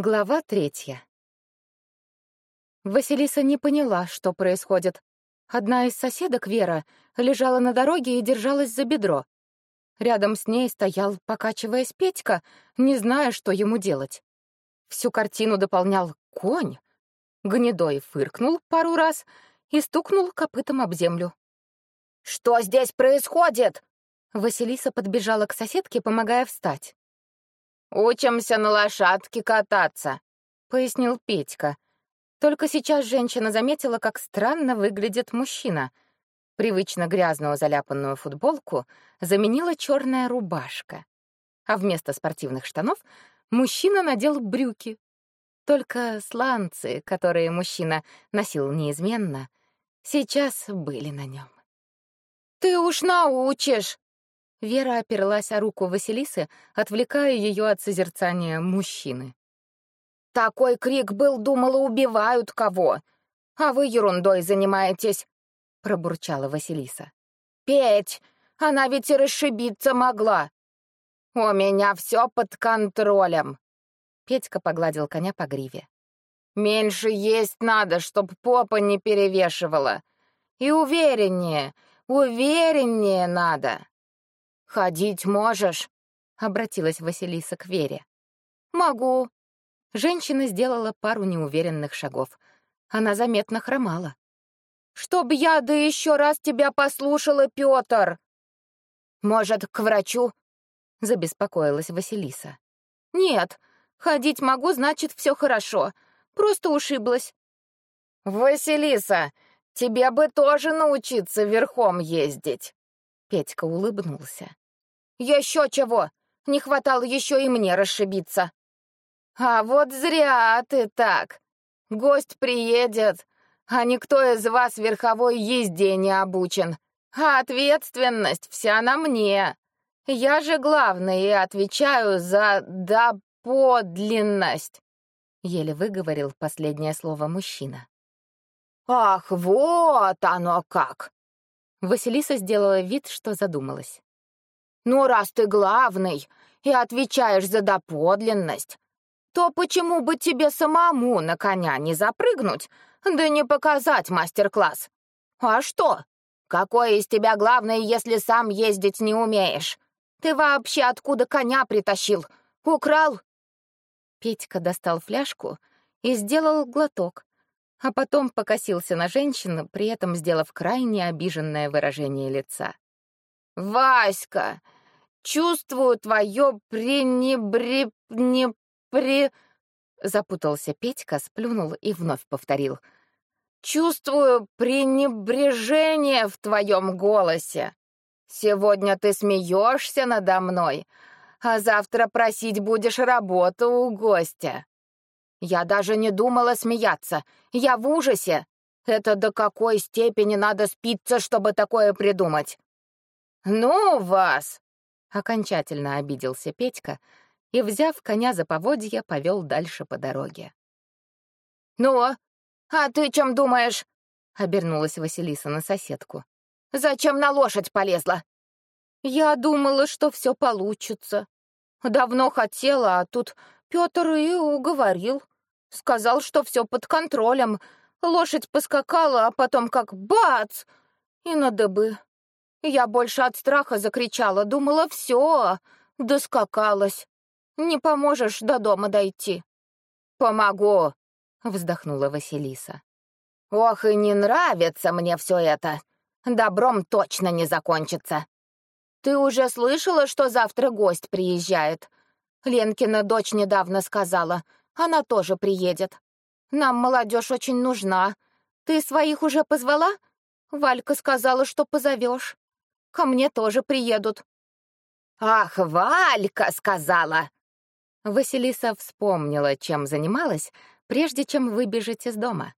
Глава третья. Василиса не поняла, что происходит. Одна из соседок, Вера, лежала на дороге и держалась за бедро. Рядом с ней стоял, покачиваясь Петька, не зная, что ему делать. Всю картину дополнял конь. Гнедой фыркнул пару раз и стукнул копытом об землю. «Что здесь происходит?» Василиса подбежала к соседке, помогая встать. «Учимся на лошадке кататься», — пояснил Петька. Только сейчас женщина заметила, как странно выглядит мужчина. Привычно грязную заляпанную футболку заменила черная рубашка. А вместо спортивных штанов мужчина надел брюки. Только сланцы, которые мужчина носил неизменно, сейчас были на нем. «Ты уж научишь!» Вера оперлась о руку Василисы, отвлекая ее от созерцания мужчины. «Такой крик был, думала, убивают кого. А вы ерундой занимаетесь», — пробурчала Василиса. «Петь, она ведь и расшибиться могла. У меня все под контролем». Петька погладил коня по гриве. «Меньше есть надо, чтоб попа не перевешивала. И увереннее, увереннее надо». «Ходить можешь?» — обратилась Василиса к Вере. «Могу». Женщина сделала пару неуверенных шагов. Она заметно хромала. «Чтоб я да еще раз тебя послушала, Петр!» «Может, к врачу?» — забеспокоилась Василиса. «Нет, ходить могу, значит, все хорошо. Просто ушиблась». «Василиса, тебе бы тоже научиться верхом ездить!» Петька улыбнулся. Еще чего! Не хватало еще и мне расшибиться. А вот зря ты так. Гость приедет, а никто из вас верховой езде не обучен. А ответственность вся на мне. Я же главный и отвечаю за доподлинность. Еле выговорил последнее слово мужчина. «Ах, вот оно как!» Василиса сделала вид, что задумалась. «Ну, раз ты главный и отвечаешь за доподлинность, то почему бы тебе самому на коня не запрыгнуть, да не показать мастер-класс? А что? Какой из тебя главный, если сам ездить не умеешь? Ты вообще откуда коня притащил? Украл?» Петька достал фляжку и сделал глоток, а потом покосился на женщину, при этом сделав крайне обиженное выражение лица. «Васька, чувствую твое пренебре... не при...» Запутался Петька, сплюнул и вновь повторил. «Чувствую пренебрежение в твоем голосе. Сегодня ты смеешься надо мной, а завтра просить будешь работу у гостя. Я даже не думала смеяться. Я в ужасе. Это до какой степени надо спиться, чтобы такое придумать? Ну вас! Окончательно обиделся Петька и, взяв коня за поводья, повел дальше по дороге. «Ну, а ты чем думаешь?» — обернулась Василиса на соседку. «Зачем на лошадь полезла?» «Я думала, что все получится. Давно хотела, а тут Петр и уговорил. Сказал, что все под контролем. Лошадь поскакала, а потом как бац! И на дыбы. Я больше от страха закричала, думала, все, доскакалась. Не поможешь до дома дойти. «Помогу!» — вздохнула Василиса. «Ох, и не нравится мне все это. Добром точно не закончится. Ты уже слышала, что завтра гость приезжает? Ленкина дочь недавно сказала. Она тоже приедет. Нам молодежь очень нужна. Ты своих уже позвала? Валька сказала, что позовешь. Ко мне тоже приедут. Ах, Валька сказала! Василиса вспомнила, чем занималась, прежде чем выбежать из дома.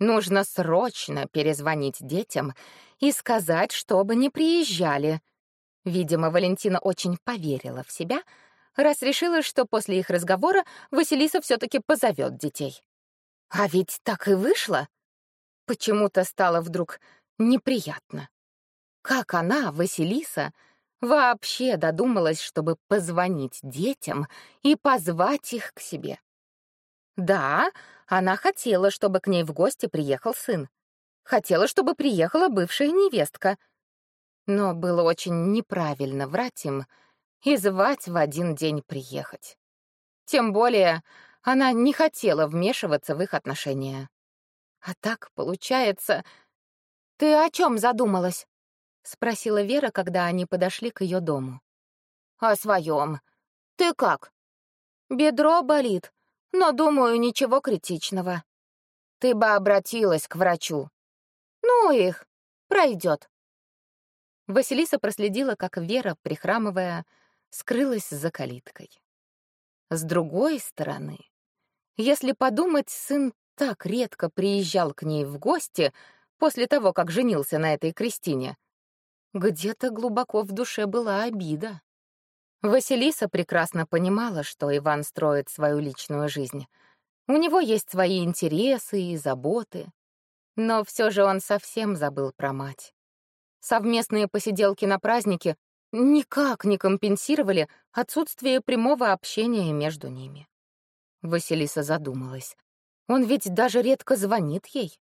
Нужно срочно перезвонить детям и сказать, чтобы не приезжали. Видимо, Валентина очень поверила в себя — раз решила, что после их разговора Василиса все-таки позовет детей. А ведь так и вышло. Почему-то стало вдруг неприятно. Как она, Василиса, вообще додумалась, чтобы позвонить детям и позвать их к себе? Да, она хотела, чтобы к ней в гости приехал сын. Хотела, чтобы приехала бывшая невестка. Но было очень неправильно врать им и звать в один день приехать. Тем более она не хотела вмешиваться в их отношения. А так получается... «Ты о чем задумалась?» — спросила Вера, когда они подошли к ее дому. «О своем. Ты как?» «Бедро болит, но, думаю, ничего критичного». «Ты бы обратилась к врачу». «Ну их, пройдет». Василиса проследила, как Вера, прихрамывая, скрылась за калиткой. С другой стороны, если подумать, сын так редко приезжал к ней в гости после того, как женился на этой Кристине. Где-то глубоко в душе была обида. Василиса прекрасно понимала, что Иван строит свою личную жизнь. У него есть свои интересы и заботы. Но все же он совсем забыл про мать. Совместные посиделки на празднике никак не компенсировали отсутствие прямого общения между ними. Василиса задумалась. Он ведь даже редко звонит ей.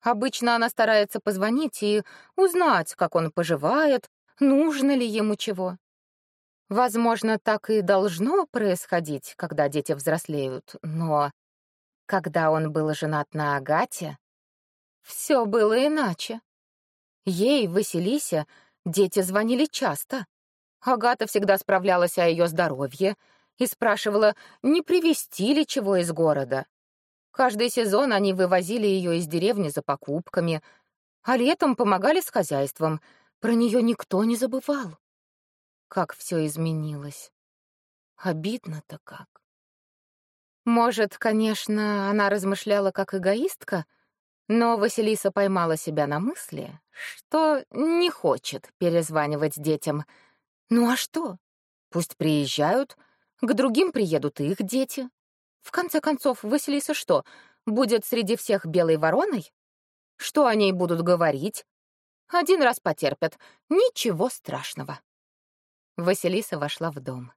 Обычно она старается позвонить и узнать, как он поживает, нужно ли ему чего. Возможно, так и должно происходить, когда дети взрослеют, но когда он был женат на Агате, все было иначе. Ей, Василисе, дети звонили часто. Агата всегда справлялась о ее здоровье и спрашивала, не привезти ли чего из города. Каждый сезон они вывозили ее из деревни за покупками, а летом помогали с хозяйством. Про нее никто не забывал. Как все изменилось. Обидно-то как. Может, конечно, она размышляла как эгоистка, но Василиса поймала себя на мысли, что не хочет перезванивать детям. Ну а что? Пусть приезжают, к другим приедут их дети. В конце концов, Василиса что, будет среди всех белой вороной? Что о ней будут говорить? Один раз потерпят, ничего страшного. Василиса вошла в дом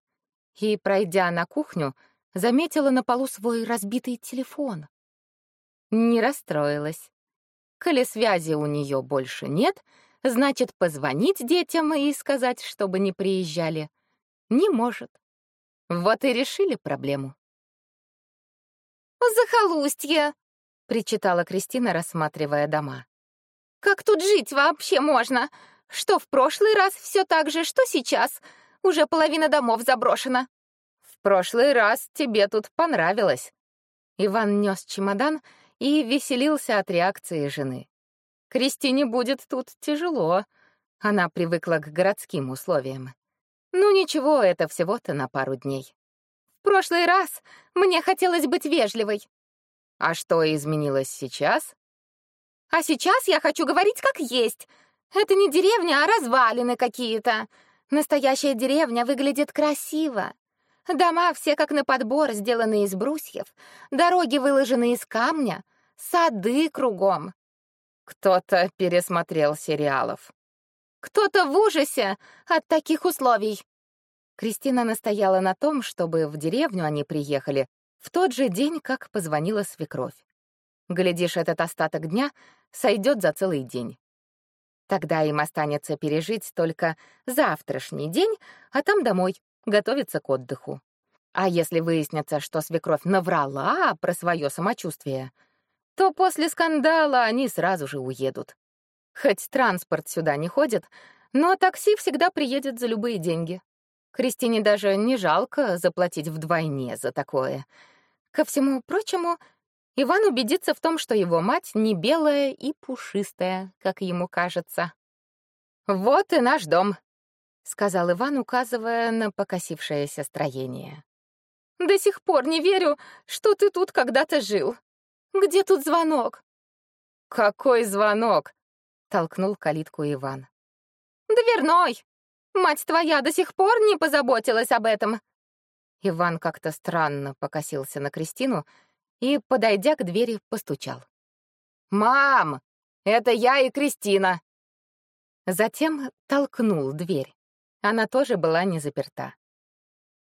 и, пройдя на кухню, заметила на полу свой разбитый телефон. Не расстроилась. Коли связи у нее больше нет, значит, позвонить детям и сказать, чтобы не приезжали, не может. Вот и решили проблему. «Захолустье!» — причитала Кристина, рассматривая дома. «Как тут жить вообще можно? Что в прошлый раз все так же, что сейчас? Уже половина домов заброшена». «В прошлый раз тебе тут понравилось». Иван нес чемодан и веселился от реакции жены. Кристине будет тут тяжело. Она привыкла к городским условиям. Ну ничего, это всего-то на пару дней прошлый раз мне хотелось быть вежливой. А что изменилось сейчас? А сейчас я хочу говорить как есть. Это не деревня, а развалины какие-то. Настоящая деревня выглядит красиво. Дома все как на подбор, сделаны из брусьев, дороги выложены из камня, сады кругом. Кто-то пересмотрел сериалов. Кто-то в ужасе от таких условий. Кристина настояла на том, чтобы в деревню они приехали в тот же день, как позвонила свекровь. Глядишь, этот остаток дня сойдет за целый день. Тогда им останется пережить только завтрашний день, а там домой, готовиться к отдыху. А если выяснится, что свекровь наврала про свое самочувствие, то после скандала они сразу же уедут. Хоть транспорт сюда не ходит, но такси всегда приедет за любые деньги. Кристине даже не жалко заплатить вдвойне за такое. Ко всему прочему, Иван убедится в том, что его мать не белая и пушистая, как ему кажется. «Вот и наш дом», — сказал Иван, указывая на покосившееся строение. «До сих пор не верю, что ты тут когда-то жил. Где тут звонок?» «Какой звонок?» — толкнул калитку Иван. «Дверной!» Мать твоя до сих пор не позаботилась об этом!» Иван как-то странно покосился на Кристину и, подойдя к двери, постучал. «Мам, это я и Кристина!» Затем толкнул дверь. Она тоже была не заперта.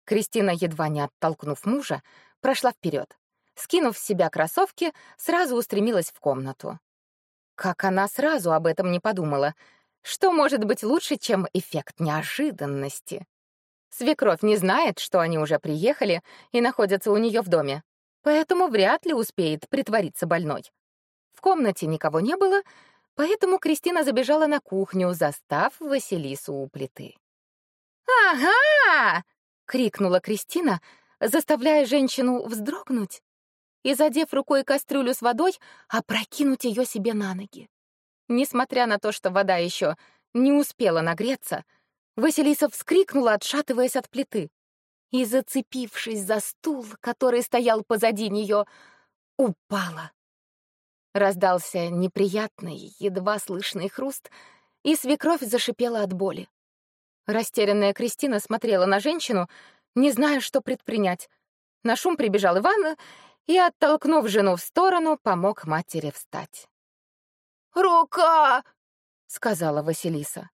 Кристина, едва не оттолкнув мужа, прошла вперед. скинув с себя кроссовки, сразу устремилась в комнату. Как она сразу об этом не подумала? Что может быть лучше, чем эффект неожиданности? Свекровь не знает, что они уже приехали и находятся у нее в доме, поэтому вряд ли успеет притвориться больной. В комнате никого не было, поэтому Кристина забежала на кухню, застав Василису у плиты. «Ага!» — крикнула Кристина, заставляя женщину вздрогнуть и, задев рукой кастрюлю с водой, опрокинуть ее себе на ноги. Несмотря на то, что вода еще не успела нагреться, Василиса вскрикнула, отшатываясь от плиты, и, зацепившись за стул, который стоял позади нее, упала. Раздался неприятный, едва слышный хруст, и свекровь зашипела от боли. Растерянная Кристина смотрела на женщину, не зная, что предпринять. На шум прибежал Иван и, оттолкнув жену в сторону, помог матери встать. «Рука!» — сказала Василиса.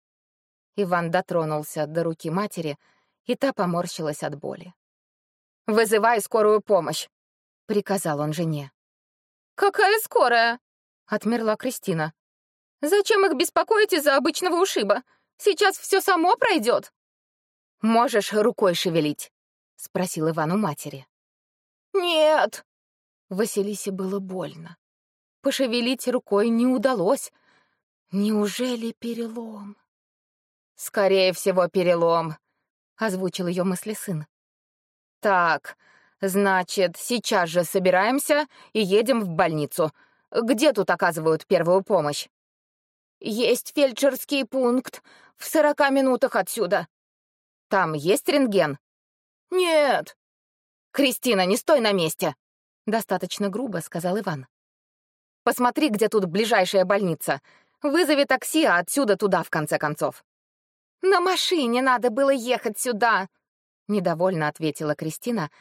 Иван дотронулся до руки матери, и та поморщилась от боли. «Вызывай скорую помощь!» — приказал он жене. «Какая скорая?» — отмерла Кристина. «Зачем их беспокоить из-за обычного ушиба? Сейчас все само пройдет. «Можешь рукой шевелить?» — спросил Иван у матери. «Нет!» Василисе было больно. Пошевелить рукой не удалось. Неужели перелом? «Скорее всего, перелом», — озвучил ее мысли сын. «Так, Значит, сейчас же собираемся и едем в больницу. Где тут оказывают первую помощь? Есть фельдшерский пункт в сорока минутах отсюда. Там есть рентген? Нет. Кристина, не стой на месте. Достаточно грубо сказал Иван. Посмотри, где тут ближайшая больница. Вызови такси, а отсюда туда, в конце концов. На машине надо было ехать сюда, недовольно ответила Кристина,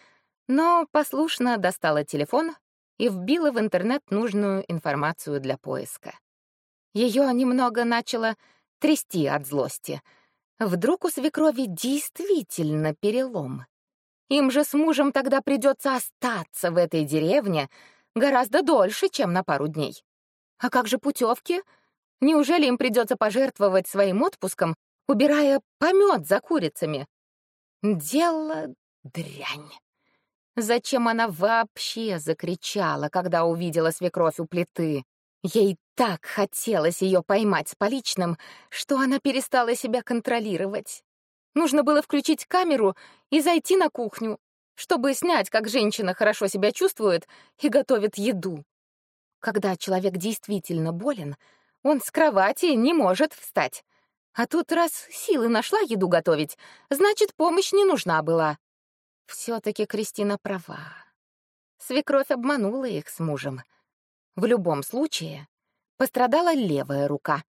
но послушно достала телефон и вбила в интернет нужную информацию для поиска. Ее немного начало трясти от злости. Вдруг у свекрови действительно перелом. Им же с мужем тогда придется остаться в этой деревне гораздо дольше, чем на пару дней. А как же путевки? Неужели им придется пожертвовать своим отпуском, убирая помет за курицами? Дело дрянь. Зачем она вообще закричала, когда увидела свекровь у плиты? Ей так хотелось ее поймать с поличным, что она перестала себя контролировать. Нужно было включить камеру и зайти на кухню, чтобы снять, как женщина хорошо себя чувствует и готовит еду. Когда человек действительно болен, он с кровати не может встать. А тут раз силы нашла еду готовить, значит, помощь не нужна была. Все-таки Кристина права. Свекровь обманула их с мужем. В любом случае, пострадала левая рука.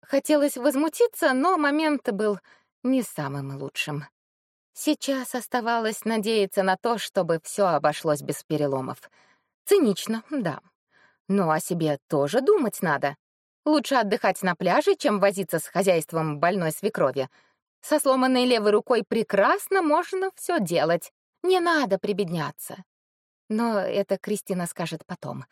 Хотелось возмутиться, но момент был не самым лучшим. Сейчас оставалось надеяться на то, чтобы все обошлось без переломов. Цинично, да. Но о себе тоже думать надо. Лучше отдыхать на пляже, чем возиться с хозяйством больной свекрови — со сломанной левой рукой прекрасно можно все делать. Не надо прибедняться. Но это Кристина скажет потом.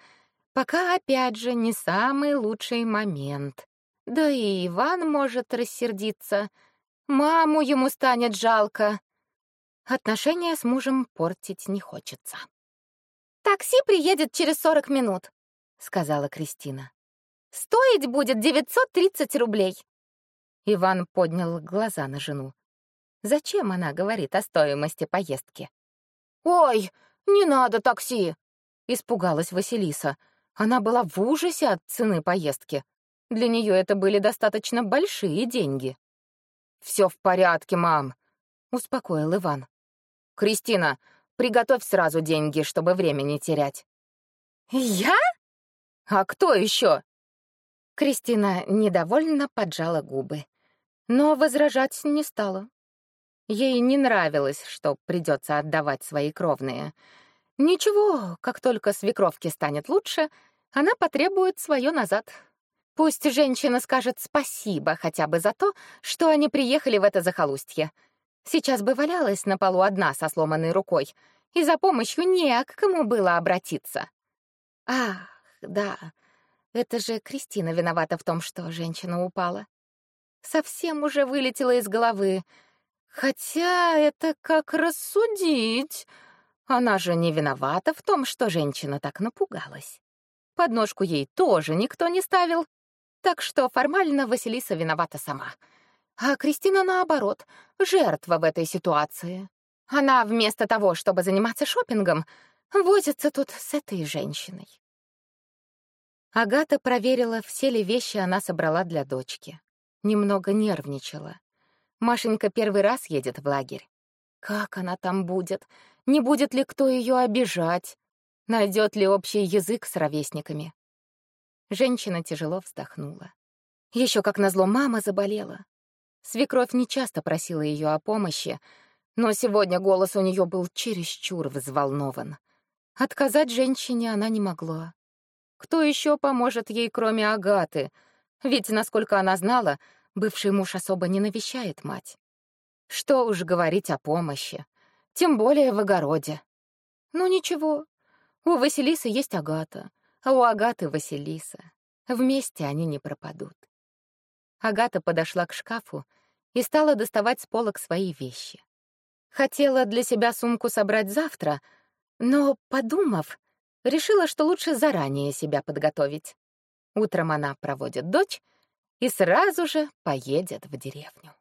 Пока, опять же, не самый лучший момент. Да и Иван может рассердиться. Маму ему станет жалко. Отношения с мужем портить не хочется. «Такси приедет через сорок минут», — сказала Кристина. «Стоить будет 930 рублей». Иван поднял глаза на жену. Зачем она говорит о стоимости поездки? «Ой, не надо такси!» — испугалась Василиса. Она была в ужасе от цены поездки. Для нее это были достаточно большие деньги. Все в порядке, мам», — успокоил Иван. «Кристина, приготовь сразу деньги, чтобы время не терять». «Я? А кто еще? Кристина недовольно поджала губы но возражать не стала. Ей не нравилось, что придется отдавать свои кровные. Ничего, как только свекровке станет лучше, она потребует свое назад. Пусть женщина скажет спасибо хотя бы за то, что они приехали в это захолустье. Сейчас бы валялась на полу одна со сломанной рукой, и за помощью не к кому было обратиться. Ах, да, это же Кристина виновата в том, что женщина упала. Совсем уже вылетела из головы. Хотя это как рассудить? Она же не виновата в том, что женщина так напугалась. Подножку ей тоже никто не ставил, так что формально Василиса виновата сама. А Кристина, наоборот, жертва в этой ситуации. Она вместо того, чтобы заниматься шопингом, возится тут с этой женщиной. Агата проверила, все ли вещи она собрала для дочки. Немного нервничала. Машенька первый раз едет в лагерь. Как она там будет? Не будет ли кто ее обижать? Найдет ли общий язык с ровесниками? Женщина тяжело вздохнула. Еще как назло мама заболела. Свекровь нечасто просила ее о помощи, но сегодня голос у нее был чересчур взволнован. Отказать женщине она не могла. Кто еще поможет ей, кроме Агаты? Ведь, насколько она знала, бывший муж особо не навещает мать. Что уж говорить о помощи, тем более в огороде. Ну ничего, у Василисы есть Агата, а у Агаты Василиса. Вместе они не пропадут. Агата подошла к шкафу и стала доставать с полок свои вещи. Хотела для себя сумку собрать завтра, но, подумав, решила, что лучше заранее себя подготовить. Утром она проводит дочь и сразу же поедет в деревню.